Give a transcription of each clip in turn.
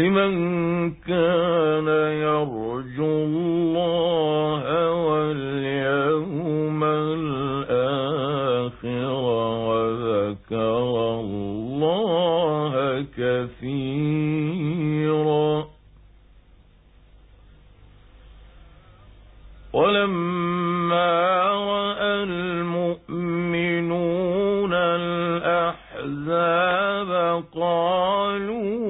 لمن كان يرجو الله واليوم الآخر وذكر الله كثيرا. ولما رأى المؤمنون الأحزاب قالوا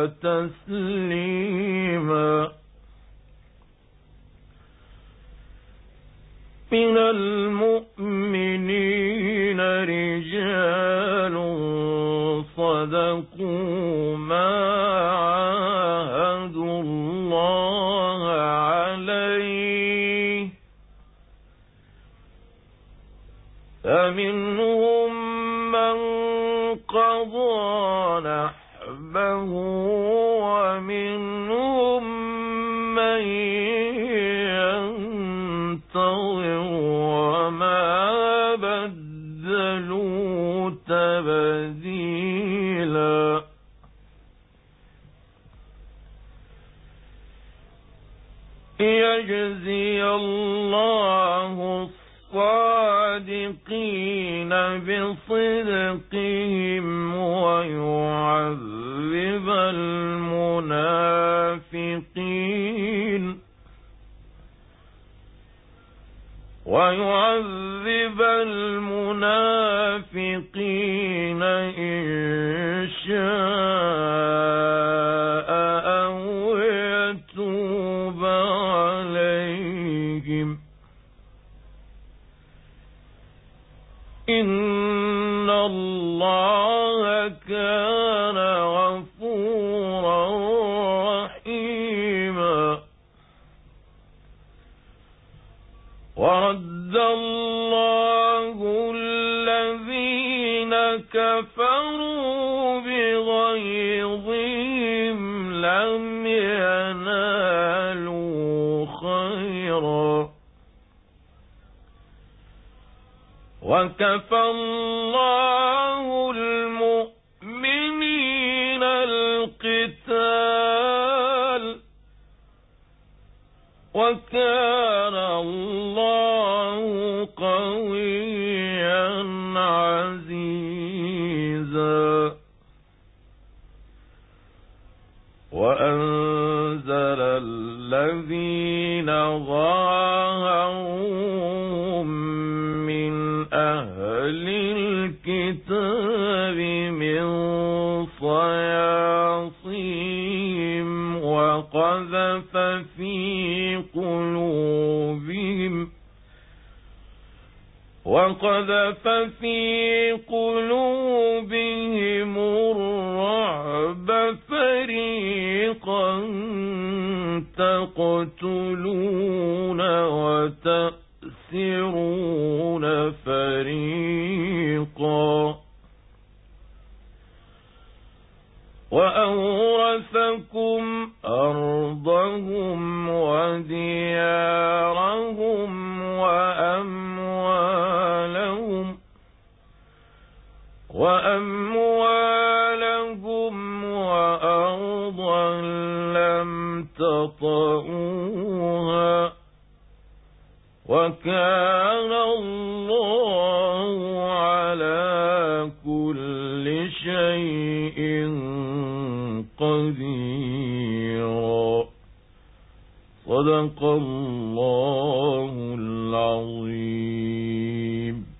وتسليما. من المؤمنين رجال صدقوا ما عاهدوا الله عليه. فمنهم من قضى نحبه ومنهم من ينتظر وما بدلوا تبديلا يجزي الله الصادقين بصدقهم ويعذب المنافقين ويعذب المنافقين إن شاء إن الله كان غفورا رحيما ورد الله الذين كفروا بغيظهم لم وكفى الله المؤمنين القتال. وكان الله قويا عزيزا. وأنزل الذين ظاهروا الكتاب من صياصيم وقذف في قلوبهم وقذف في قلوبهم الرعب فريقا تقتلون وتأسرون فريقا وأورثكم أرضهم وديارهم وأموالهم وأموالهم وأرضا لم تطئوها وكان الله على كل شيء قديرا. صدق الله العظيم.